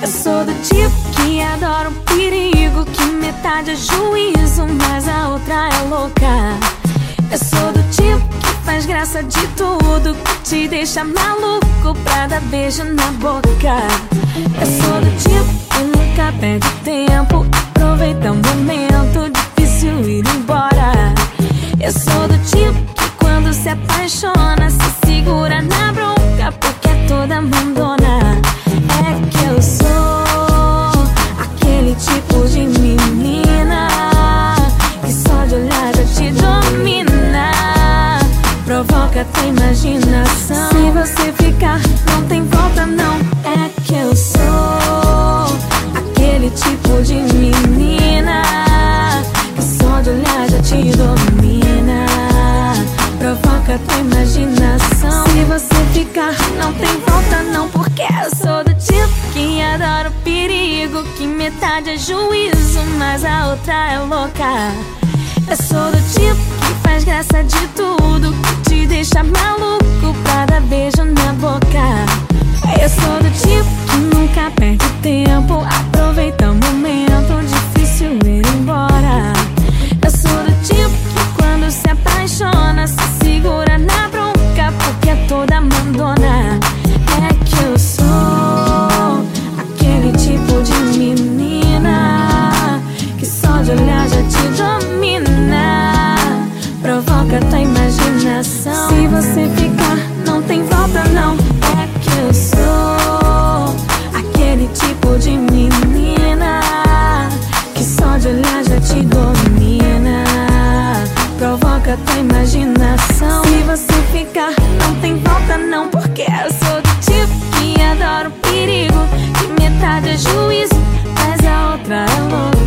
Eu sou do tipo que adora o perigo, que metade é juízo, mas a outra é louca. Eu sou do tipo que faz graça de tudo, que te deixa maluco pra dar beijo na boca. Eu sou do tipo que nunca perde tempo, aproveita o momento, difícil ir embora. Eu sou do tipo que quando se apaixona, tipo de menina que só de olhar já te domina. Provoca tua imaginação. Se você ficar, não tem volta, não. É que eu sou aquele tipo de menina que só de olhar já te domina. Provoca tua imaginação. Se você ficar, não tem volta, não. Porque eu sou tipo que adora o perigo. Que metade é juízo, mas a outra é louca. Eu sou do tipo que faz graça de tudo. Tua imaginação. Se você ficar, não tem volta, não. É que eu sou aquele tipo de menina que só de olhar já te domina. Provoca tua imaginação. Se você ficar, não tem volta, não. Porque eu sou do tipo que adora o perigo. Que metade é juízo, mas a outra é louca.